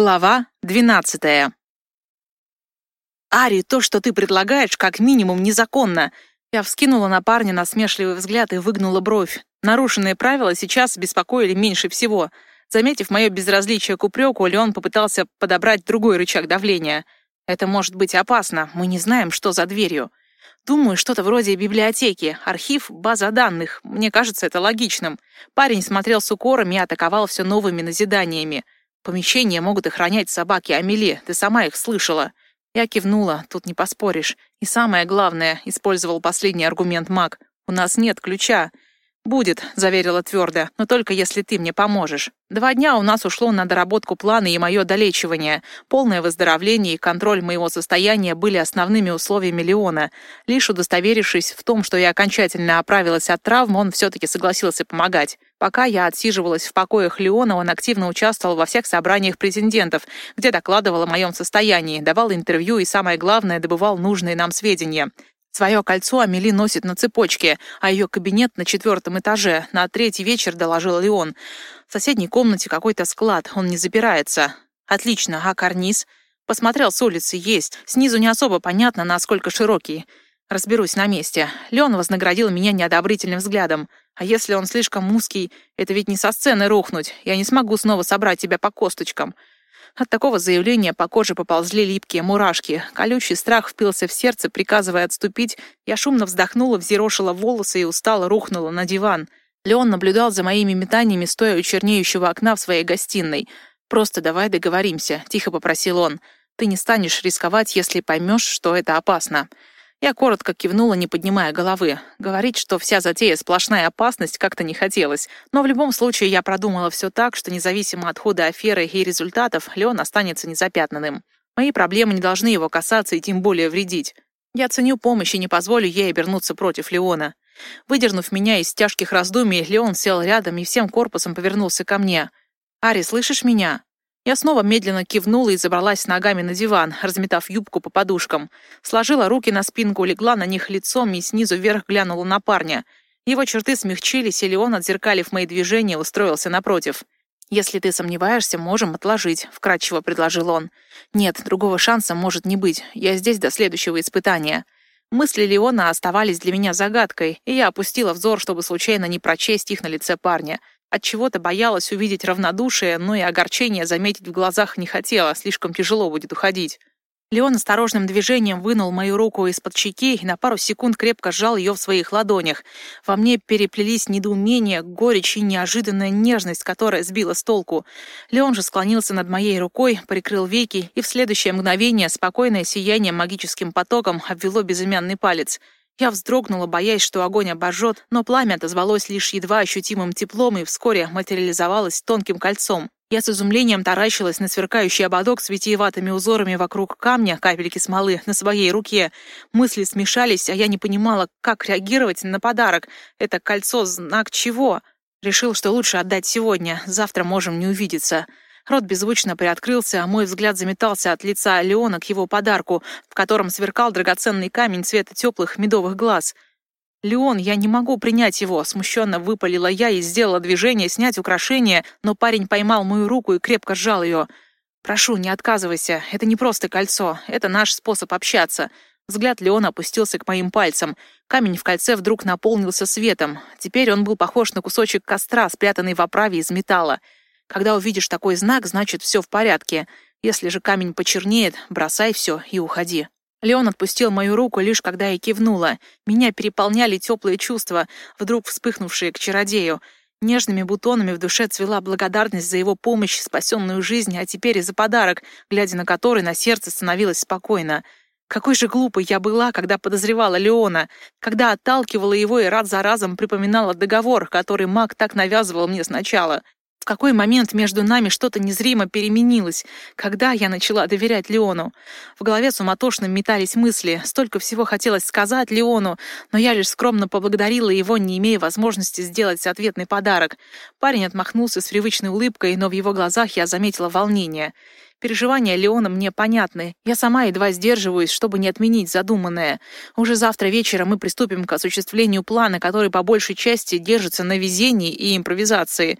Глава двенадцатая. «Ари, то, что ты предлагаешь, как минимум незаконно!» Я вскинула на парня насмешливый взгляд и выгнула бровь. Нарушенные правила сейчас беспокоили меньше всего. Заметив мое безразличие к упреку, Леон попытался подобрать другой рычаг давления. «Это может быть опасно, мы не знаем, что за дверью». Думаю, что-то вроде библиотеки, архив, база данных. Мне кажется это логичным. Парень смотрел с укором и атаковал все новыми назиданиями. Помещения могут охранять собаки Амели, ты сама их слышала. Я кивнула, тут не поспоришь. И самое главное, использовал последний аргумент маг. У нас нет ключа. «Будет», — заверила твердо, — «но только если ты мне поможешь». Два дня у нас ушло на доработку плана и мое долечивание. Полное выздоровление и контроль моего состояния были основными условиями Леона. Лишь удостоверившись в том, что я окончательно оправилась от травм, он все-таки согласился помогать. Пока я отсиживалась в покоях Леона, он активно участвовал во всех собраниях претендентов, где докладывал о моем состоянии, давал интервью и, самое главное, добывал нужные нам сведения. Свое кольцо Амели носит на цепочке, а ее кабинет на четвертом этаже. На третий вечер доложил Леон. В соседней комнате какой-то склад, он не запирается. Отлично, а карниз? Посмотрел с улицы, есть. Снизу не особо понятно, насколько широкий. Разберусь на месте. Леон вознаградил меня неодобрительным взглядом. А если он слишком узкий, это ведь не со сцены рухнуть. Я не смогу снова собрать тебя по косточкам. От такого заявления по коже поползли липкие мурашки. Колючий страх впился в сердце, приказывая отступить. Я шумно вздохнула, взъерошила волосы и устало рухнула на диван. Леон наблюдал за моими метаниями, стоя у чернеющего окна в своей гостиной. «Просто давай договоримся», — тихо попросил он. «Ты не станешь рисковать, если поймешь, что это опасно». Я коротко кивнула, не поднимая головы. Говорить, что вся затея сплошная опасность, как-то не хотелось. Но в любом случае я продумала все так, что независимо от хода аферы и результатов, Леон останется незапятнанным. Мои проблемы не должны его касаться и тем более вредить. Я ценю помощь и не позволю ей обернуться против Леона. Выдернув меня из тяжких раздумий, Леон сел рядом и всем корпусом повернулся ко мне. «Ари, слышишь меня?» Я снова медленно кивнула и забралась ногами на диван, разметав юбку по подушкам. Сложила руки на спинку, легла на них лицом и снизу вверх глянула на парня. Его черты смягчились, и Леон, отзеркалив мои движения, устроился напротив. «Если ты сомневаешься, можем отложить», — вкратчиво предложил он. «Нет, другого шанса может не быть. Я здесь до следующего испытания». Мысли Леона оставались для меня загадкой, и я опустила взор, чтобы случайно не прочесть их на лице парня. От чего-то боялась увидеть равнодушие, но и огорчение заметить в глазах не хотела, слишком тяжело будет уходить. Леон осторожным движением вынул мою руку из-под щеки и на пару секунд крепко сжал ее в своих ладонях. Во мне переплелись недоумение, горечь и неожиданная нежность, которая сбила с толку. Леон же склонился над моей рукой, прикрыл веки, и в следующее мгновение спокойное сияние магическим потоком обвело безымянный палец — я вздрогнула, боясь, что огонь обожжет, но пламя отозвалось лишь едва ощутимым теплом и вскоре материализовалось тонким кольцом. Я с изумлением таращилась на сверкающий ободок с витиеватыми узорами вокруг камня, капельки смолы, на своей руке. Мысли смешались, а я не понимала, как реагировать на подарок. Это кольцо — знак чего? Решил, что лучше отдать сегодня, завтра можем не увидеться. Рот беззвучно приоткрылся, а мой взгляд заметался от лица Леона к его подарку, в котором сверкал драгоценный камень цвета теплых медовых глаз. «Леон, я не могу принять его», — смущенно выпалила я и сделала движение снять украшение, но парень поймал мою руку и крепко сжал ее. «Прошу, не отказывайся. Это не просто кольцо. Это наш способ общаться». Взгляд Леона опустился к моим пальцам. Камень в кольце вдруг наполнился светом. Теперь он был похож на кусочек костра, спрятанный в оправе из металла. Когда увидишь такой знак, значит, все в порядке. Если же камень почернеет, бросай все и уходи. Леон отпустил мою руку лишь когда я кивнула. Меня переполняли теплые чувства, вдруг вспыхнувшие к чародею. Нежными бутонами в душе цвела благодарность за его помощь, спасенную жизнь, а теперь и за подарок, глядя на который на сердце становилось спокойно. Какой же глупой я была, когда подозревала Леона, когда отталкивала его и раз за разом припоминала договор, который маг так навязывал мне сначала. В какой момент между нами что-то незримо переменилось, когда я начала доверять Леону? В голове суматошно метались мысли, столько всего хотелось сказать Леону, но я лишь скромно поблагодарила его, не имея возможности сделать ответный подарок. Парень отмахнулся с привычной улыбкой, но в его глазах я заметила волнение. Переживания Леона мне понятны. Я сама едва сдерживаюсь, чтобы не отменить задуманное. Уже завтра вечером мы приступим к осуществлению плана, который по большей части держится на везении и импровизации.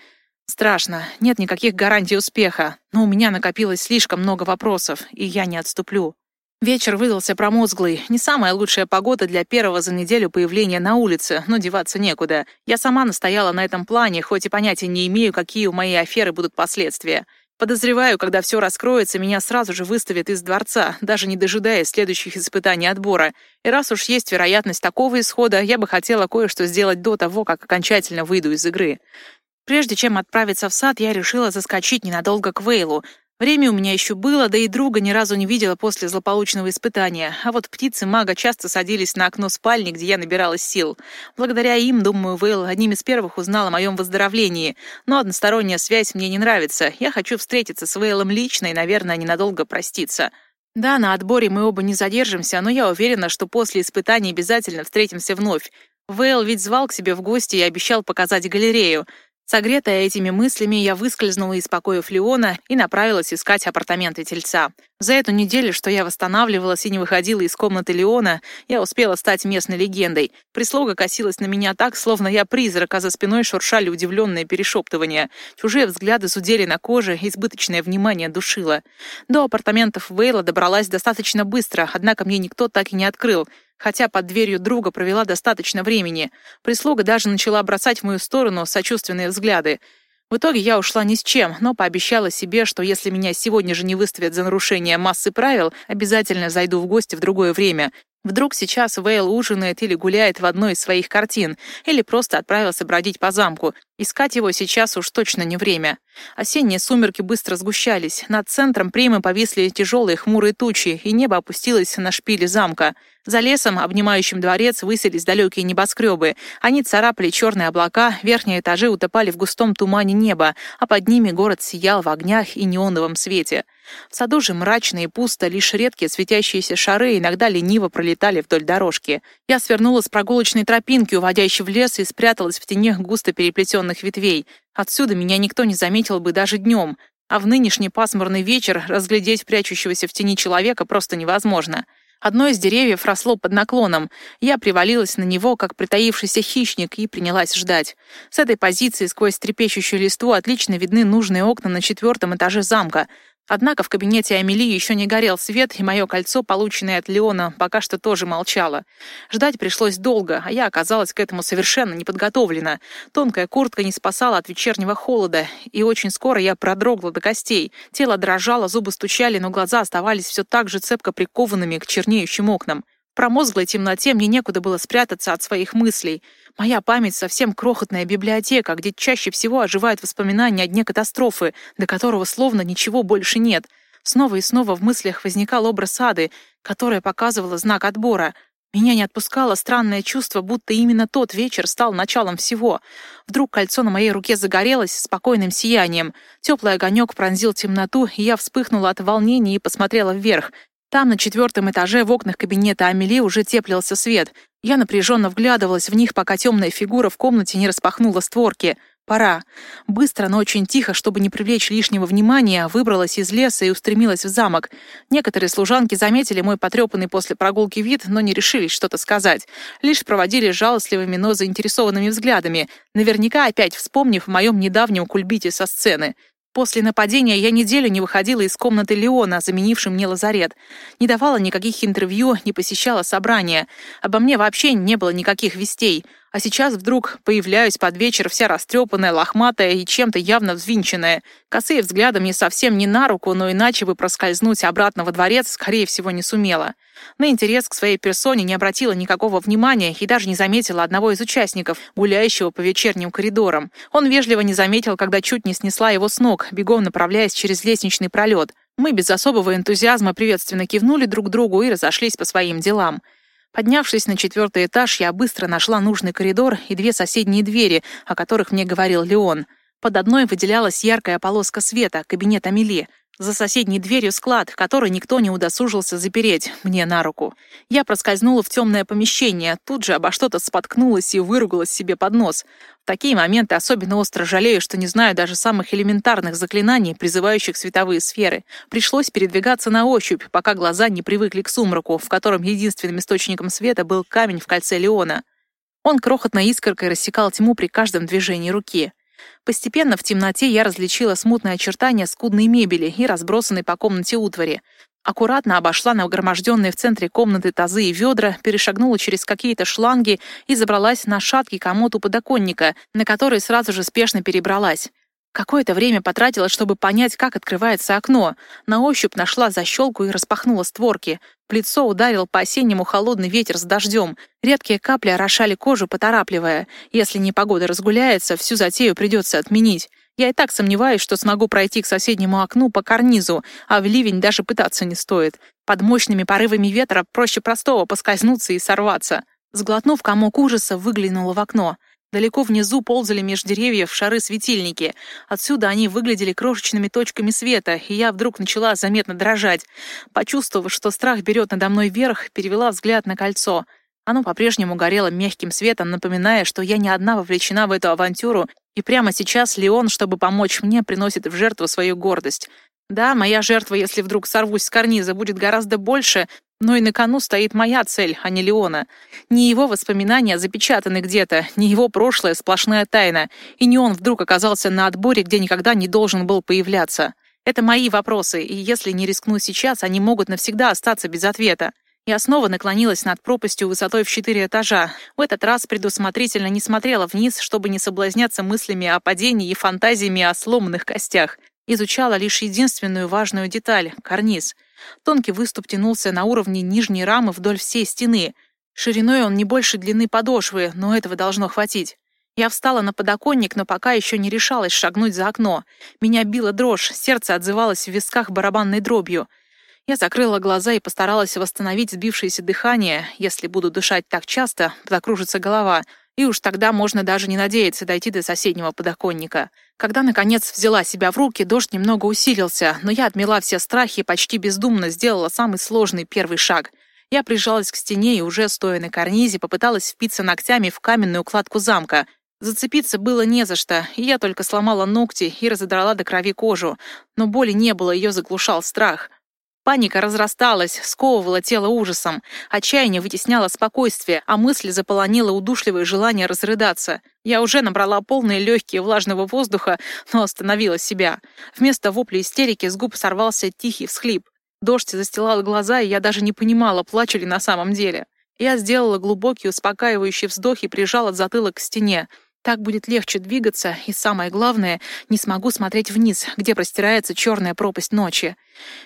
Страшно, нет никаких гарантий успеха, но у меня накопилось слишком много вопросов, и я не отступлю. Вечер выдался промозглый. Не самая лучшая погода для первого за неделю появления на улице, но деваться некуда. Я сама настояла на этом плане, хоть и понятия не имею, какие у моей аферы будут последствия. Подозреваю, когда все раскроется, меня сразу же выставят из дворца, даже не дожидаясь следующих испытаний отбора. И раз уж есть вероятность такого исхода, я бы хотела кое-что сделать до того, как окончательно выйду из игры. Прежде чем отправиться в сад, я решила заскочить ненадолго к Вейлу. Время у меня еще было, да и друга ни разу не видела после злополучного испытания. А вот птицы мага часто садились на окно спальни, где я набиралась сил. Благодаря им, думаю, Вейл одним из первых узнал о моем выздоровлении. Но односторонняя связь мне не нравится. Я хочу встретиться с Вейлом лично и, наверное, ненадолго проститься. Да, на отборе мы оба не задержимся, но я уверена, что после испытаний обязательно встретимся вновь. Вейл ведь звал к себе в гости и обещал показать галерею. Согретая этими мыслями, я выскользнула из покоев Леона и направилась искать апартаменты тельца. За эту неделю, что я восстанавливалась и не выходила из комнаты Леона, я успела стать местной легендой. Прислуга косилась на меня так, словно я призрак, а за спиной шуршали удивленные перешептывания. Чужие взгляды зудели на коже, избыточное внимание душило. До апартаментов Вейла добралась достаточно быстро, однако мне никто так и не открыл хотя под дверью друга провела достаточно времени. Прислуга даже начала бросать в мою сторону сочувственные взгляды. В итоге я ушла ни с чем, но пообещала себе, что если меня сегодня же не выставят за нарушение массы правил, обязательно зайду в гости в другое время. Вдруг сейчас Вейл ужинает или гуляет в одной из своих картин, или просто отправился бродить по замку. Искать его сейчас уж точно не время. Осенние сумерки быстро сгущались. Над центром примы повисли тяжелые хмурые тучи, и небо опустилось на шпили замка. За лесом, обнимающим дворец, выселись далекие небоскребы. Они царапали черные облака, верхние этажи утопали в густом тумане неба, а под ними город сиял в огнях и неоновом свете. В саду же мрачно и пусто, лишь редкие светящиеся шары иногда лениво пролетали вдоль дорожки. Я свернула с прогулочной тропинки, уводящей в лес, и спряталась в тени густо переплетенных ветвей. Отсюда меня никто не заметил бы даже днем, а в нынешний пасмурный вечер разглядеть прячущегося в тени человека просто невозможно. Одно из деревьев росло под наклоном. Я привалилась на него, как притаившийся хищник, и принялась ждать. С этой позиции сквозь трепещущую листву отлично видны нужные окна на четвертом этаже замка. Однако в кабинете Амели еще не горел свет, и мое кольцо, полученное от Леона, пока что тоже молчало. Ждать пришлось долго, а я оказалась к этому совершенно не подготовлена. Тонкая куртка не спасала от вечернего холода, и очень скоро я продрогла до костей. Тело дрожало, зубы стучали, но глаза оставались все так же цепко прикованными к чернеющим окнам. В промозглой темноте мне некуда было спрятаться от своих мыслей. Моя память совсем крохотная библиотека, где чаще всего оживают воспоминания о дне катастрофы, до которого словно ничего больше нет. Снова и снова в мыслях возникал образ Ады, которая показывала знак отбора. Меня не отпускало странное чувство, будто именно тот вечер стал началом всего. Вдруг кольцо на моей руке загорелось спокойным сиянием. Теплый огонек пронзил темноту, и я вспыхнула от волнения и посмотрела вверх. Там, на четвертом этаже, в окнах кабинета Амели уже теплился свет. Я напряженно вглядывалась в них, пока темная фигура в комнате не распахнула створки. Пора. Быстро, но очень тихо, чтобы не привлечь лишнего внимания, выбралась из леса и устремилась в замок. Некоторые служанки заметили мой потрепанный после прогулки вид, но не решились что-то сказать. Лишь проводили жалостливыми, но заинтересованными взглядами, наверняка опять вспомнив о моем недавнем кульбите со сцены. После нападения я неделю не выходила из комнаты Леона, заменившим мне лазарет. Не давала никаких интервью, не посещала собрания. Обо мне вообще не было никаких вестей. А сейчас вдруг появляюсь под вечер вся растрепанная, лохматая и чем-то явно взвинченная. Косые взгляды мне совсем не на руку, но иначе бы проскользнуть обратно во дворец, скорее всего, не сумела. На интерес к своей персоне не обратила никакого внимания и даже не заметила одного из участников, гуляющего по вечерним коридорам. Он вежливо не заметил, когда чуть не снесла его с ног, бегом направляясь через лестничный пролет. Мы без особого энтузиазма приветственно кивнули друг другу и разошлись по своим делам. Поднявшись на четвертый этаж, я быстро нашла нужный коридор и две соседние двери, о которых мне говорил Леон. Под одной выделялась яркая полоска света, кабинет Амели. За соседней дверью склад, который никто не удосужился запереть мне на руку. Я проскользнула в темное помещение, тут же обо что-то споткнулась и выругалась себе под нос. В такие моменты особенно остро жалею, что не знаю даже самых элементарных заклинаний, призывающих световые сферы. Пришлось передвигаться на ощупь, пока глаза не привыкли к сумраку, в котором единственным источником света был камень в кольце Леона. Он крохотной искоркой рассекал тьму при каждом движении руки. Постепенно в темноте я различила смутные очертания скудной мебели и разбросанной по комнате утвари. Аккуратно обошла нагроможденные в центре комнаты тазы и ведра, перешагнула через какие-то шланги и забралась на шаткий комод у подоконника, на который сразу же спешно перебралась. Какое-то время потратила, чтобы понять, как открывается окно. На ощупь нашла защелку и распахнула створки. В ударил по-осеннему холодный ветер с дождем. Редкие капли орошали кожу, поторапливая. Если непогода разгуляется, всю затею придется отменить. Я и так сомневаюсь, что смогу пройти к соседнему окну по карнизу, а в ливень даже пытаться не стоит. Под мощными порывами ветра проще простого поскользнуться и сорваться. Сглотнув комок ужаса, выглянула в окно. Далеко внизу ползали меж деревьев шары-светильники. Отсюда они выглядели крошечными точками света, и я вдруг начала заметно дрожать. Почувствовав, что страх берет надо мной верх, перевела взгляд на кольцо. Оно по-прежнему горело мягким светом, напоминая, что я не одна вовлечена в эту авантюру, и прямо сейчас Леон, чтобы помочь мне, приносит в жертву свою гордость. Да, моя жертва, если вдруг сорвусь с карниза, будет гораздо больше, но и на кону стоит моя цель, а не Леона. Не его воспоминания запечатаны где-то, не его прошлое сплошная тайна, и не он вдруг оказался на отборе, где никогда не должен был появляться. Это мои вопросы, и если не рискну сейчас, они могут навсегда остаться без ответа. Я снова наклонилась над пропастью высотой в четыре этажа. В этот раз предусмотрительно не смотрела вниз, чтобы не соблазняться мыслями о падении и фантазиями о сломанных костях. Изучала лишь единственную важную деталь — карниз — Тонкий выступ тянулся на уровне нижней рамы вдоль всей стены. Шириной он не больше длины подошвы, но этого должно хватить. Я встала на подоконник, но пока еще не решалась шагнуть за окно. Меня била дрожь, сердце отзывалось в висках барабанной дробью. Я закрыла глаза и постаралась восстановить сбившееся дыхание. Если буду дышать так часто, закружится голова — и уж тогда можно даже не надеяться дойти до соседнего подоконника. Когда, наконец, взяла себя в руки, дождь немного усилился, но я отмела все страхи и почти бездумно сделала самый сложный первый шаг. Я прижалась к стене и, уже стоя на карнизе, попыталась впиться ногтями в каменную кладку замка. Зацепиться было не за что, и я только сломала ногти и разодрала до крови кожу. Но боли не было, ее заглушал страх. Паника разрасталась, сковывала тело ужасом. Отчаяние вытесняло спокойствие, а мысли заполонило удушливое желание разрыдаться. Я уже набрала полные легкие влажного воздуха, но остановила себя. Вместо вопли истерики с губ сорвался тихий всхлип. Дождь застилал глаза, и я даже не понимала, плачу ли на самом деле. Я сделала глубокий успокаивающий вздох и прижала затылок к стене. Так будет легче двигаться, и самое главное, не смогу смотреть вниз, где простирается черная пропасть ночи.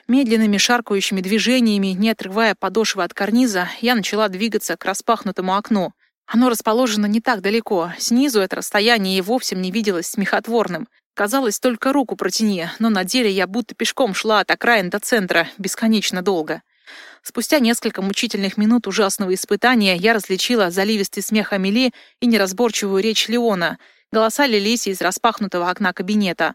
Медленными шаркающими движениями, не отрывая подошвы от карниза, я начала двигаться к распахнутому окну. Оно расположено не так далеко. Снизу это расстояние и вовсе не виделось смехотворным. Казалось, только руку протяни, но на деле я будто пешком шла от окраин до центра, бесконечно долго. Спустя несколько мучительных минут ужасного испытания я различила заливистый смех Амели и неразборчивую речь Леона. Голоса лились из распахнутого окна кабинета.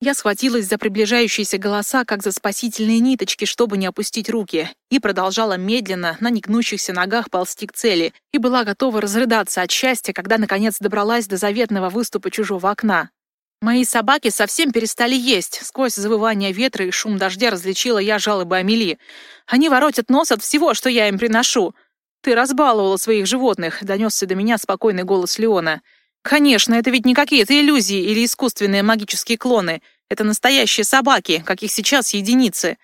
Я схватилась за приближающиеся голоса, как за спасительные ниточки, чтобы не опустить руки, и продолжала медленно, на негнущихся ногах ползти к цели, и была готова разрыдаться от счастья, когда наконец добралась до заветного выступа чужого окна. Мои собаки совсем перестали есть. Сквозь завывание ветра и шум дождя различила я жалобы Амели. Они воротят нос от всего, что я им приношу. «Ты разбаловала своих животных», — донесся до меня спокойный голос Леона. «Конечно, это ведь не какие-то иллюзии или искусственные магические клоны. Это настоящие собаки, каких сейчас единицы».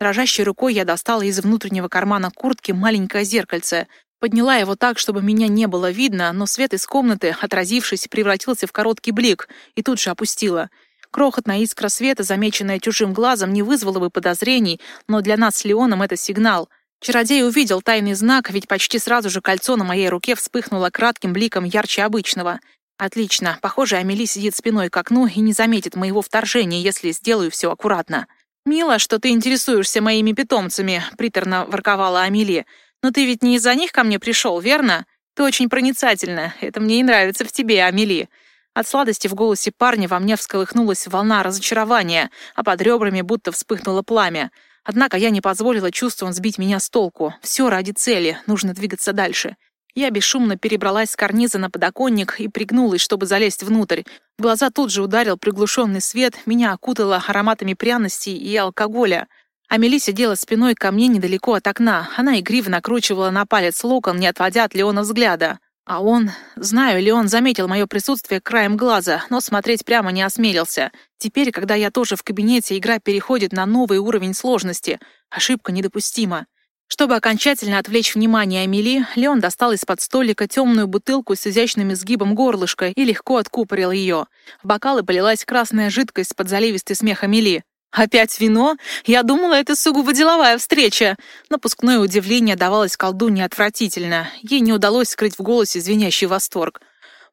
Дрожащей рукой я достала из внутреннего кармана куртки маленькое зеркальце. Подняла его так, чтобы меня не было видно, но свет из комнаты, отразившись, превратился в короткий блик и тут же опустила. Крохотная искра света, замеченная чужим глазом, не вызвала бы подозрений, но для нас с Леоном это сигнал. Чародей увидел тайный знак, ведь почти сразу же кольцо на моей руке вспыхнуло кратким бликом ярче обычного. Отлично. Похоже, Амели сидит спиной к окну и не заметит моего вторжения, если сделаю все аккуратно. «Мило, что ты интересуешься моими питомцами», — приторно ворковала Амели. Но ты ведь не из-за них ко мне пришел, верно? Ты очень проницательна. Это мне и нравится в тебе, Амели». От сладости в голосе парня во мне всколыхнулась волна разочарования, а под ребрами будто вспыхнуло пламя. Однако я не позволила чувствам сбить меня с толку. Все ради цели, нужно двигаться дальше. Я бесшумно перебралась с карниза на подоконник и пригнулась, чтобы залезть внутрь. В глаза тут же ударил приглушенный свет, меня окутало ароматами пряностей и алкоголя. Амели сидела спиной ко мне недалеко от окна. Она игриво накручивала на палец локон, не отводя от Леона взгляда. А он... Знаю ли он заметил мое присутствие краем глаза, но смотреть прямо не осмелился. Теперь, когда я тоже в кабинете, игра переходит на новый уровень сложности. Ошибка недопустима. Чтобы окончательно отвлечь внимание Амели, Леон достал из-под столика темную бутылку с изящным изгибом горлышка и легко откупорил ее. В бокалы полилась красная жидкость под заливистый смех Амели. «Опять вино? Я думала, это сугубо деловая встреча!» Напускное удивление давалось колдунье отвратительно. Ей не удалось скрыть в голосе звенящий восторг.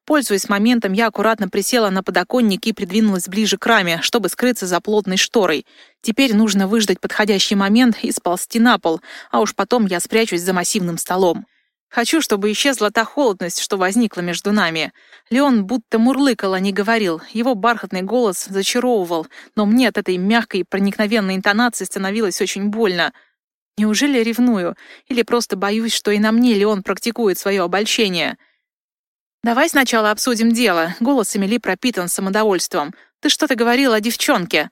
Пользуясь моментом, я аккуратно присела на подоконник и придвинулась ближе к раме, чтобы скрыться за плотной шторой. Теперь нужно выждать подходящий момент и сползти на пол, а уж потом я спрячусь за массивным столом. Хочу, чтобы исчезла та холодность, что возникла между нами. Леон будто мурлыкал, а не говорил. Его бархатный голос зачаровывал, но мне от этой мягкой проникновенной интонации становилось очень больно. Неужели ревную? Или просто боюсь, что и на мне Леон практикует свое обольщение? «Давай сначала обсудим дело», — голос Эмили пропитан самодовольством. «Ты что-то говорил о девчонке».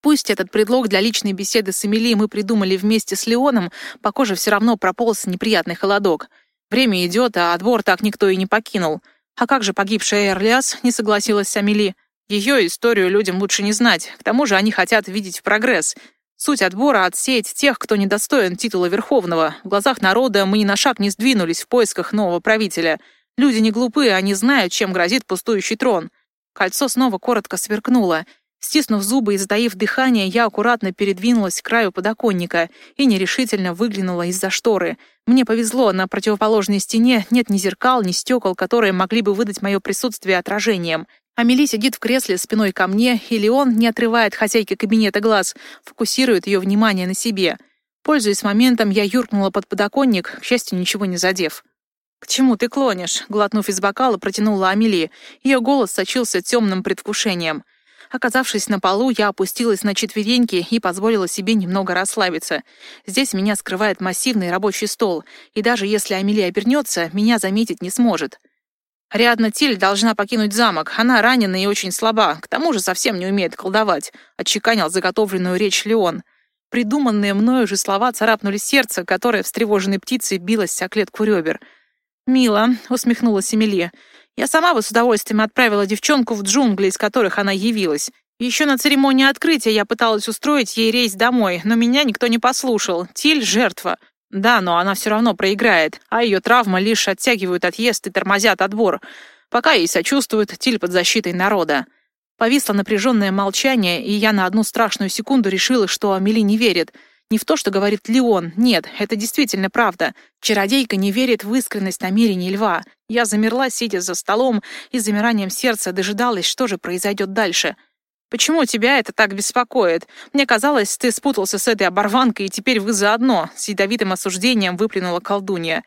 Пусть этот предлог для личной беседы с Эмили мы придумали вместе с Леоном, по коже все равно прополз неприятный холодок. Время идет, а отбор так никто и не покинул. А как же погибшая Эрлиас, не согласилась Амели. Ее историю людям лучше не знать. К тому же они хотят видеть прогресс. Суть отбора — отсеять тех, кто недостоин титула Верховного. В глазах народа мы ни на шаг не сдвинулись в поисках нового правителя. Люди не глупые, они знают, чем грозит пустующий трон. Кольцо снова коротко сверкнуло — Стиснув зубы и затаив дыхание, я аккуратно передвинулась к краю подоконника и нерешительно выглянула из-за шторы. Мне повезло, на противоположной стене нет ни зеркал, ни стекол, которые могли бы выдать мое присутствие отражением. Амели сидит в кресле спиной ко мне, или он, не отрывает хозяйки кабинета глаз, фокусирует ее внимание на себе. Пользуясь моментом, я юркнула под подоконник, к счастью, ничего не задев. «К чему ты клонишь?» — глотнув из бокала, протянула Амели. Ее голос сочился темным предвкушением — Оказавшись на полу, я опустилась на четвереньки и позволила себе немного расслабиться. Здесь меня скрывает массивный рабочий стол, и даже если Амелия обернется, меня заметить не сможет. Риадна Тиль должна покинуть замок. Она ранена и очень слаба, к тому же совсем не умеет колдовать», — отчеканил заготовленную речь Леон. Придуманные мною же слова царапнули сердце, которое встревоженной птицей билось о клетку ребер. «Мило», — усмехнулась Эмилия. Я сама бы с удовольствием отправила девчонку в джунгли, из которых она явилась. Еще на церемонии открытия я пыталась устроить ей рейс домой, но меня никто не послушал. Тиль — жертва. Да, но она все равно проиграет, а ее травмы лишь оттягивают отъезд и тормозят отбор. Пока ей сочувствуют, Тиль под защитой народа. Повисло напряженное молчание, и я на одну страшную секунду решила, что Амели не верит — не в то, что говорит Леон. Нет, это действительно правда. Чародейка не верит в искренность намерений льва. Я замерла, сидя за столом, и замиранием сердца дожидалась, что же произойдет дальше. «Почему тебя это так беспокоит? Мне казалось, ты спутался с этой оборванкой, и теперь вы заодно», — с ядовитым осуждением выплюнула колдунья.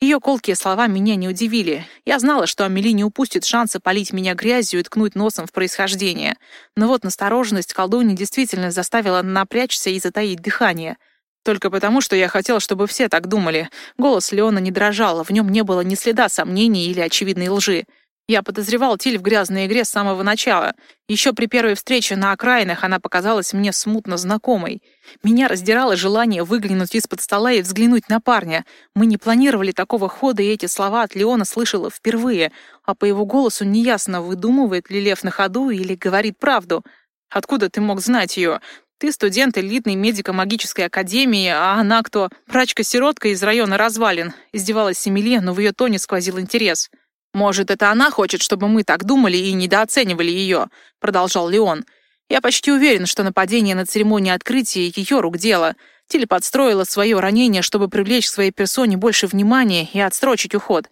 Ее колкие слова меня не удивили. Я знала, что Амели не упустит шанса полить меня грязью и ткнуть носом в происхождение. Но вот настороженность колдуньи действительно заставила напрячься и затаить дыхание. Только потому, что я хотела, чтобы все так думали. Голос Леона не дрожал, в нем не было ни следа сомнений или очевидной лжи. Я подозревал Тиль в грязной игре с самого начала. Еще при первой встрече на окраинах она показалась мне смутно знакомой. Меня раздирало желание выглянуть из-под стола и взглянуть на парня. Мы не планировали такого хода, и эти слова от Леона слышала впервые, а по его голосу неясно, выдумывает ли Лев на ходу или говорит правду. «Откуда ты мог знать ее? Ты студент элитной медико-магической академии, а она кто? Прачка-сиротка из района развалин». Издевалась Семелье, но в ее тоне сквозил интерес. «Может, это она хочет, чтобы мы так думали и недооценивали ее», — продолжал Леон. «Я почти уверен, что нападение на церемонии открытия — ее рук дело. Тиль подстроила свое ранение, чтобы привлечь к своей персоне больше внимания и отсрочить уход.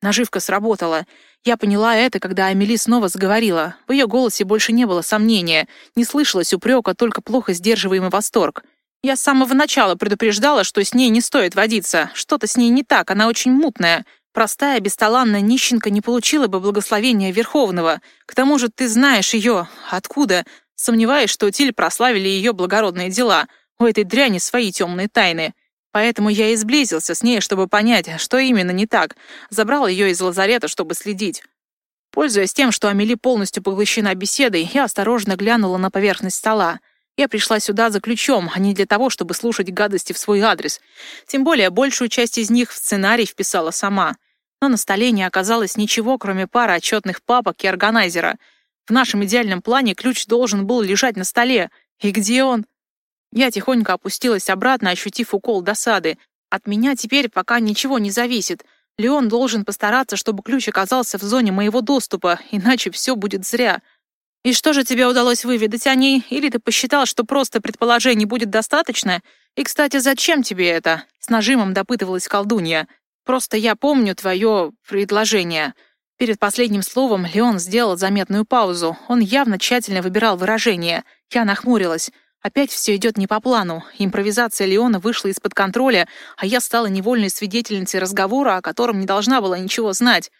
Наживка сработала. Я поняла это, когда Амели снова заговорила. В ее голосе больше не было сомнения. Не слышалось упрека, только плохо сдерживаемый восторг. Я с самого начала предупреждала, что с ней не стоит водиться. Что-то с ней не так, она очень мутная. Простая, бесталанная нищенка не получила бы благословения Верховного. К тому же ты знаешь ее. Откуда? Сомневаюсь, что Тиль прославили ее благородные дела. У этой дряни свои темные тайны. Поэтому я и сблизился с ней, чтобы понять, что именно не так. Забрал ее из лазарета, чтобы следить. Пользуясь тем, что Амели полностью поглощена беседой, я осторожно глянула на поверхность стола. Я пришла сюда за ключом, а не для того, чтобы слушать гадости в свой адрес. Тем более, большую часть из них в сценарий вписала сама. но на столе не оказалось ничего, кроме пары отчетных папок и органайзера. В нашем идеальном плане ключ должен был лежать на столе. И где он? Я тихонько опустилась обратно, ощутив укол досады. От меня теперь пока ничего не зависит. Леон должен постараться, чтобы ключ оказался в зоне моего доступа, иначе все будет зря. И что же тебе удалось выведать о ней? Или ты посчитал, что просто предположений будет достаточно? И, кстати, зачем тебе это? С нажимом допытывалась колдунья. Просто я помню твое предложение. Перед последним словом Леон сделал заметную паузу. Он явно тщательно выбирал выражение. Я нахмурилась. Опять все идет не по плану. Импровизация Леона вышла из-под контроля, а я стала невольной свидетельницей разговора, о котором не должна была ничего знать.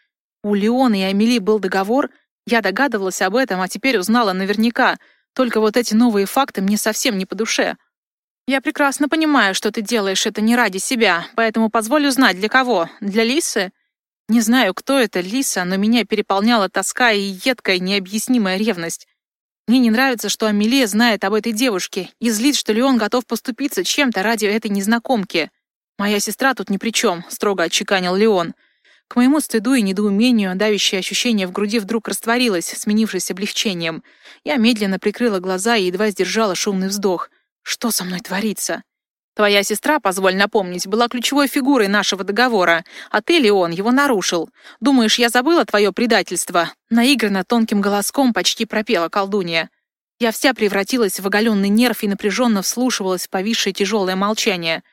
У Леона и Амели был договор. Я догадывалась об этом, а теперь узнала наверняка. Только вот эти новые факты мне совсем не по душе. Я прекрасно понимаю, что ты делаешь это не ради себя, поэтому позволь узнать, для кого? Для Лисы? Не знаю, кто это Лиса, но меня переполняла тоска и едкая необъяснимая ревность. Мне не нравится, что Амелия знает об этой девушке и злит, что Леон готов поступиться чем-то ради этой незнакомки. «Моя сестра тут ни при чем», — строго отчеканил Леон. К моему стыду и недоумению давящее ощущение в груди вдруг растворилось, сменившись облегчением. Я медленно прикрыла глаза и едва сдержала шумный вздох. «Что со мной творится?» Твоя сестра, позволь напомнить, была ключевой фигурой нашего договора, а ты, Леон, его нарушил. Думаешь, я забыла твое предательство?» Наигранно тонким голоском почти пропела колдунья. Я вся превратилась в оголенный нерв и напряженно вслушивалась в повисшее тяжелое молчание.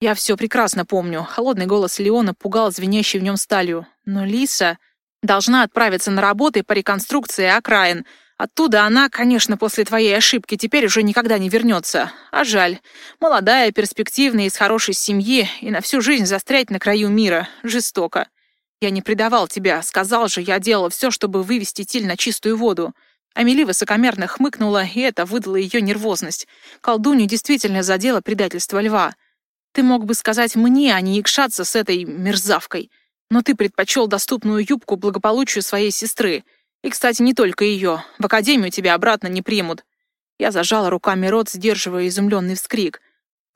Я все прекрасно помню. Холодный голос Леона пугал звенящий в нем сталью. Но Лиса должна отправиться на работы по реконструкции окраин — Оттуда она, конечно, после твоей ошибки теперь уже никогда не вернется. А жаль. Молодая, перспективная, из хорошей семьи, и на всю жизнь застрять на краю мира. Жестоко. Я не предавал тебя, сказал же, я делала все, чтобы вывести Тиль на чистую воду. Амели высокомерно хмыкнула, и это выдало ее нервозность. Колдунью действительно задело предательство льва. Ты мог бы сказать мне, а не икшаться с этой мерзавкой. Но ты предпочел доступную юбку благополучию своей сестры — и, кстати, не только ее. В академию тебя обратно не примут. Я зажала руками рот, сдерживая изумленный вскрик.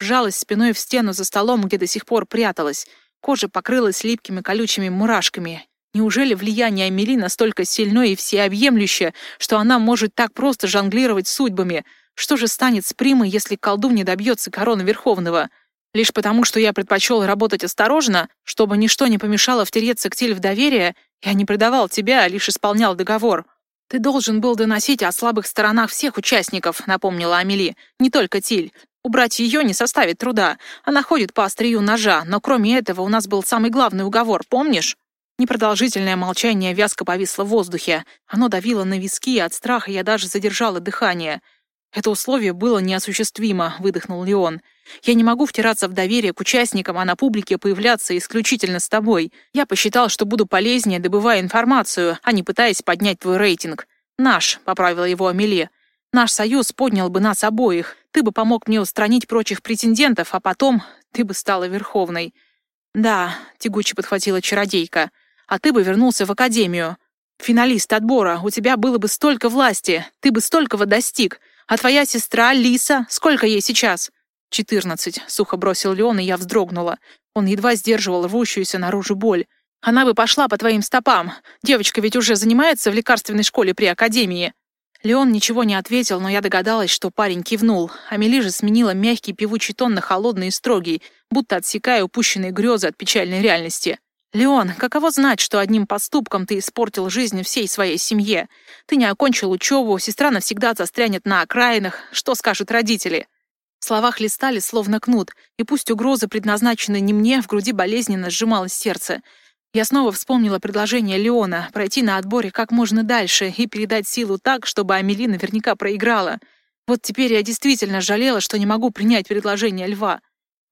Вжалась спиной в стену за столом, где до сих пор пряталась. Кожа покрылась липкими колючими мурашками. Неужели влияние Амели настолько сильное и всеобъемлющее, что она может так просто жонглировать судьбами? Что же станет с Примой, если колдун не добьется короны Верховного? Лишь потому, что я предпочел работать осторожно, чтобы ничто не помешало втереться к Тиль в доверие, я не предавал тебя, а лишь исполнял договор. Ты должен был доносить о слабых сторонах всех участников, напомнила Амели, не только Тиль. Убрать ее не составит труда. Она ходит по острию ножа, но кроме этого у нас был самый главный уговор, помнишь? Непродолжительное молчание вязко повисло в воздухе. Оно давило на виски, и от страха я даже задержала дыхание. «Это условие было неосуществимо», — выдохнул Леон. «Я не могу втираться в доверие к участникам, а на публике появляться исключительно с тобой. Я посчитал, что буду полезнее, добывая информацию, а не пытаясь поднять твой рейтинг. Наш», — поправила его Амеле. «Наш союз поднял бы нас обоих. Ты бы помог мне устранить прочих претендентов, а потом ты бы стала верховной». «Да», — тягуче подхватила чародейка. «А ты бы вернулся в академию. Финалист отбора, у тебя было бы столько власти, ты бы столького достиг». А твоя сестра, Лиса, сколько ей сейчас?» «Четырнадцать», — сухо бросил Леон, и я вздрогнула. Он едва сдерживал рвущуюся наружу боль. «Она бы пошла по твоим стопам. Девочка ведь уже занимается в лекарственной школе при Академии». Леон ничего не ответил, но я догадалась, что парень кивнул. Амели же сменила мягкий певучий тон на холодный и строгий, будто отсекая упущенные грезы от печальной реальности. «Леон, каково знать, что одним поступком ты испортил жизнь всей своей семье? Ты не окончил учебу, сестра навсегда застрянет на окраинах. Что скажут родители?» Слова хлестали, словно кнут, и пусть угроза предназначена не мне, в груди болезненно сжималось сердце. Я снова вспомнила предложение Леона пройти на отборе как можно дальше и передать силу так, чтобы Амели наверняка проиграла. Вот теперь я действительно жалела, что не могу принять предложение Льва.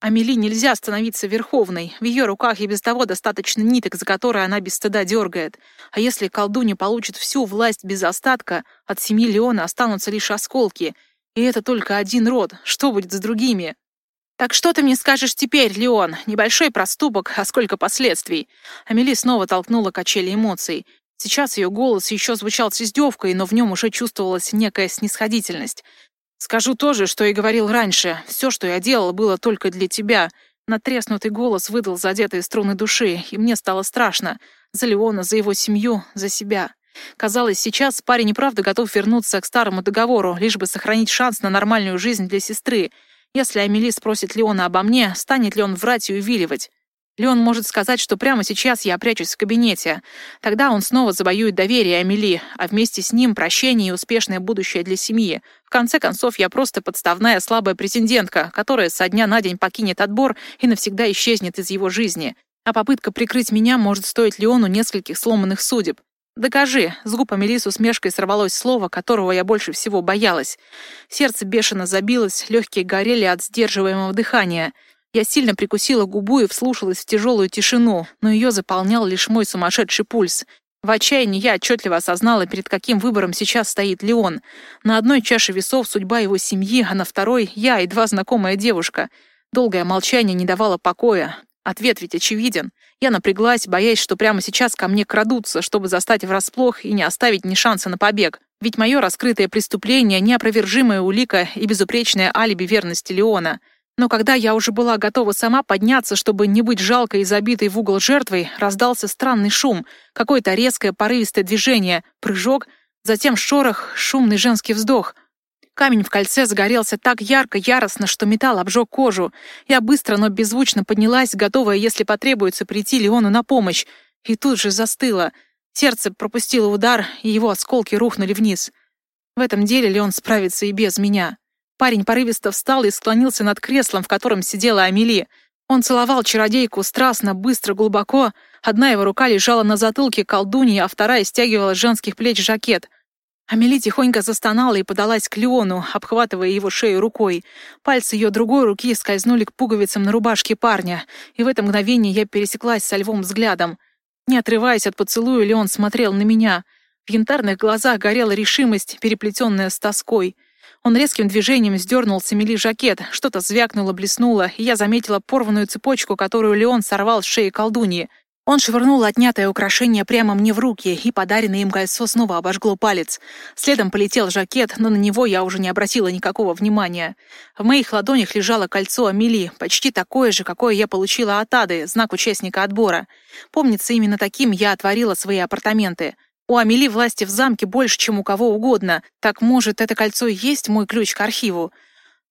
Амели нельзя становиться верховной. В ее руках и без того достаточно ниток, за которые она без стыда дергает. А если колдунья получит всю власть без остатка, от семьи Леона останутся лишь осколки. И это только один род. Что будет с другими? «Так что ты мне скажешь теперь, Леон? Небольшой проступок, а сколько последствий?» Амели снова толкнула качели эмоций. Сейчас ее голос еще звучал с издевкой, но в нем уже чувствовалась некая снисходительность. Скажу то же, что и говорил раньше. Все, что я делал, было только для тебя. Натреснутый голос выдал задетые струны души, и мне стало страшно. За Леона, за его семью, за себя. Казалось, сейчас парень и правда готов вернуться к старому договору, лишь бы сохранить шанс на нормальную жизнь для сестры. Если Амели спросит Леона обо мне, станет ли он врать и увиливать? Леон может сказать, что прямо сейчас я прячусь в кабинете. Тогда он снова завоюет доверие Амели, а вместе с ним прощение и успешное будущее для семьи. В конце концов, я просто подставная слабая претендентка, которая со дня на день покинет отбор и навсегда исчезнет из его жизни. А попытка прикрыть меня может стоить Леону нескольких сломанных судеб. «Докажи!» — с губ Амели с усмешкой сорвалось слово, которого я больше всего боялась. Сердце бешено забилось, легкие горели от сдерживаемого дыхания — я сильно прикусила губу и вслушалась в тяжелую тишину, но ее заполнял лишь мой сумасшедший пульс. В отчаянии я отчетливо осознала, перед каким выбором сейчас стоит Леон. На одной чаше весов судьба его семьи, а на второй — я, едва знакомая девушка. Долгое молчание не давало покоя. Ответ ведь очевиден. Я напряглась, боясь, что прямо сейчас ко мне крадутся, чтобы застать врасплох и не оставить ни шанса на побег. Ведь мое раскрытое преступление — неопровержимая улика и безупречное алиби верности Леона — но когда я уже была готова сама подняться, чтобы не быть жалкой и забитой в угол жертвой, раздался странный шум, какое-то резкое порывистое движение, прыжок, затем шорох, шумный женский вздох. Камень в кольце загорелся так ярко, яростно, что металл обжег кожу. Я быстро, но беззвучно поднялась, готовая, если потребуется, прийти Леону на помощь. И тут же застыла. Сердце пропустило удар, и его осколки рухнули вниз. В этом деле Леон справится и без меня. Парень порывисто встал и склонился над креслом, в котором сидела Амели. Он целовал чародейку страстно, быстро, глубоко. Одна его рука лежала на затылке колдуньи, а вторая стягивала с женских плеч жакет. Амели тихонько застонала и подалась к Леону, обхватывая его шею рукой. Пальцы ее другой руки скользнули к пуговицам на рубашке парня, и в это мгновение я пересеклась со львом взглядом. Не отрываясь от поцелуя, Леон смотрел на меня. В янтарных глазах горела решимость, переплетенная с тоской — он резким движением сдернул с Эмили жакет, что-то звякнуло, блеснуло, и я заметила порванную цепочку, которую Леон сорвал с шеи колдуньи. Он швырнул отнятое украшение прямо мне в руки, и подаренное им кольцо снова обожгло палец. Следом полетел жакет, но на него я уже не обратила никакого внимания. В моих ладонях лежало кольцо Амели, почти такое же, какое я получила от Ады, знак участника отбора. Помнится, именно таким я отворила свои апартаменты — у Амели власти в замке больше, чем у кого угодно. Так, может, это кольцо и есть мой ключ к архиву?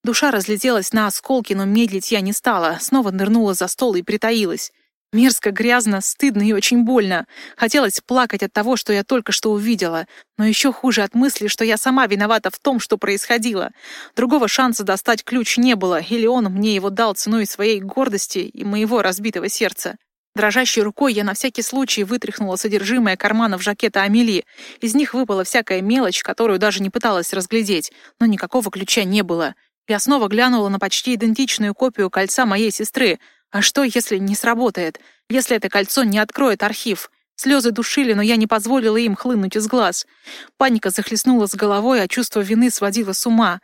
Душа разлетелась на осколки, но медлить я не стала. Снова нырнула за стол и притаилась. Мерзко, грязно, стыдно и очень больно. Хотелось плакать от того, что я только что увидела. Но еще хуже от мысли, что я сама виновата в том, что происходило. Другого шанса достать ключ не было, или он мне его дал ценой своей гордости и моего разбитого сердца. Дрожащей рукой я на всякий случай вытряхнула содержимое карманов жакета Амели. Из них выпала всякая мелочь, которую даже не пыталась разглядеть, но никакого ключа не было. Я снова глянула на почти идентичную копию кольца моей сестры. А что, если не сработает? Если это кольцо не откроет архив? Слезы душили, но я не позволила им хлынуть из глаз. Паника захлестнула с головой, а чувство вины сводило с ума.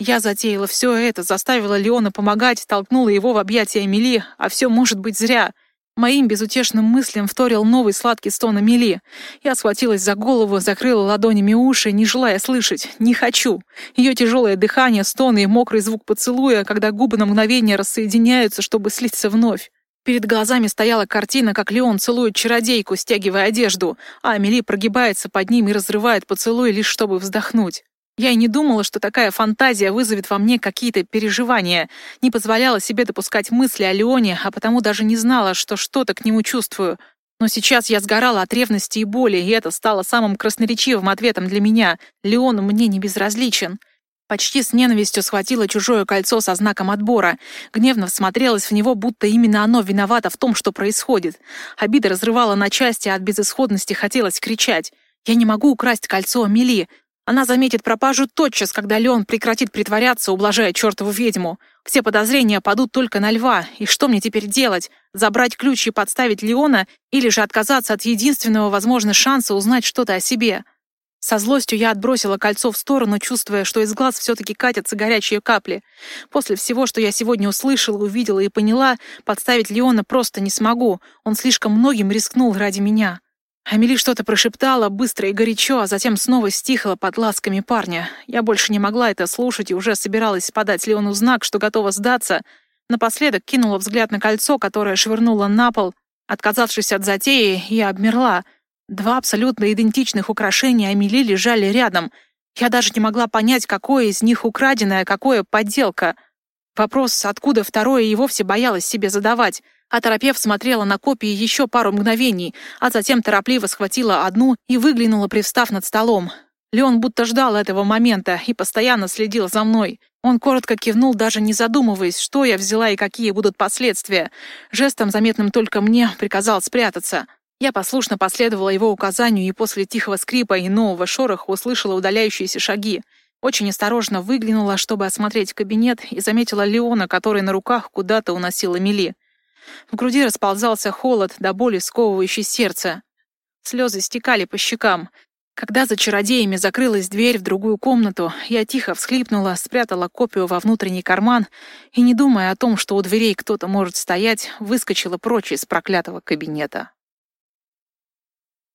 Я затеяла все это, заставила Леона помогать, толкнула его в объятия Эмили, а все может быть зря — Моим безутешным мыслям вторил новый сладкий стон Амели. Я схватилась за голову, закрыла ладонями уши, не желая слышать. Не хочу. Ее тяжелое дыхание, стоны и мокрый звук поцелуя, когда губы на мгновение рассоединяются, чтобы слиться вновь. Перед глазами стояла картина, как Леон целует чародейку, стягивая одежду, а Амели прогибается под ним и разрывает поцелуй, лишь чтобы вздохнуть. Я и не думала, что такая фантазия вызовет во мне какие-то переживания. Не позволяла себе допускать мысли о Леоне, а потому даже не знала, что что-то к нему чувствую. Но сейчас я сгорала от ревности и боли, и это стало самым красноречивым ответом для меня. Леон мне не безразличен. Почти с ненавистью схватила чужое кольцо со знаком отбора. Гневно всмотрелась в него, будто именно оно виновато в том, что происходит. Обида разрывала на части, а от безысходности хотелось кричать. «Я не могу украсть кольцо Амели. Она заметит пропажу тотчас, когда Леон прекратит притворяться, ублажая чертову ведьму. Все подозрения падут только на льва. И что мне теперь делать? Забрать ключ и подставить Леона? Или же отказаться от единственного, возможно, шанса узнать что-то о себе? Со злостью я отбросила кольцо в сторону, чувствуя, что из глаз все-таки катятся горячие капли. После всего, что я сегодня услышала, увидела и поняла, подставить Леона просто не смогу. Он слишком многим рискнул ради меня. Амели что-то прошептала быстро и горячо, а затем снова стихла под ласками парня. Я больше не могла это слушать и уже собиралась подать Леону знак, что готова сдаться, Напоследок кинула взгляд на кольцо, которое швырнула на пол. Отказавшись от затеи, я обмерла. Два абсолютно идентичных украшения Амели лежали рядом. Я даже не могла понять, какое из них украденное, а какое подделка. Вопрос, откуда второе, и вовсе боялась себе задавать. Оторопев, смотрела на копии еще пару мгновений, а затем торопливо схватила одну и выглянула, привстав над столом. Леон будто ждал этого момента и постоянно следил за мной. Он коротко кивнул, даже не задумываясь, что я взяла и какие будут последствия. Жестом, заметным только мне, приказал спрятаться. Я послушно последовала его указанию и после тихого скрипа и нового шороха услышала удаляющиеся шаги. Очень осторожно выглянула, чтобы осмотреть кабинет, и заметила Леона, который на руках куда-то уносил Эмили. В груди расползался холод, до боли сковывающий сердце. Слезы стекали по щекам. Когда за чародеями закрылась дверь в другую комнату, я тихо всхлипнула, спрятала копию во внутренний карман и, не думая о том, что у дверей кто-то может стоять, выскочила прочь из проклятого кабинета.